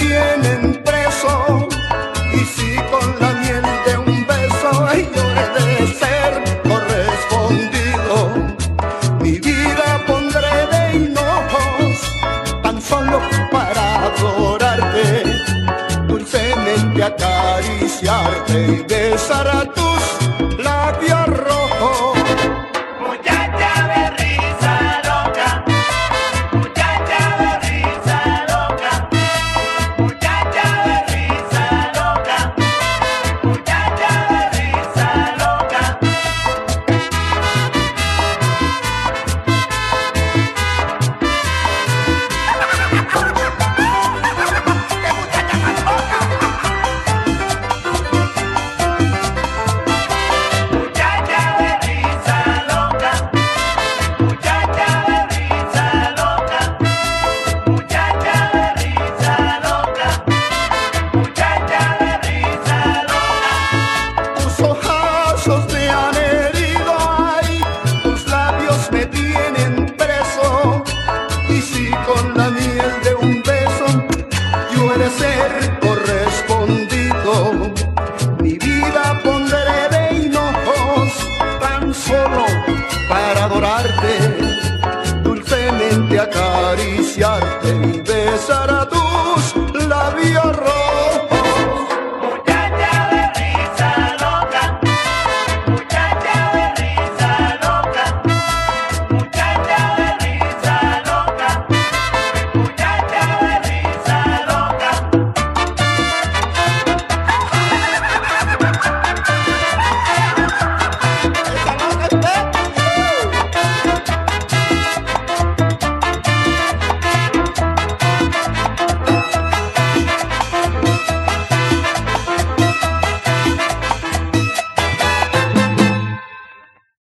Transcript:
tienen preso y si con la miel de un beso yo he de ser correspondido, mi vida pondré de hinojos tan solo para adorarte, dulcemente acariciarte y besar a tus labios. me tus labios me tienen preso. Y si con la miel de un beso yo he de ser correspondido, mi vida pondré de hinojos tan solo para adorarte, dulcemente acariciarte y besar a tus labios.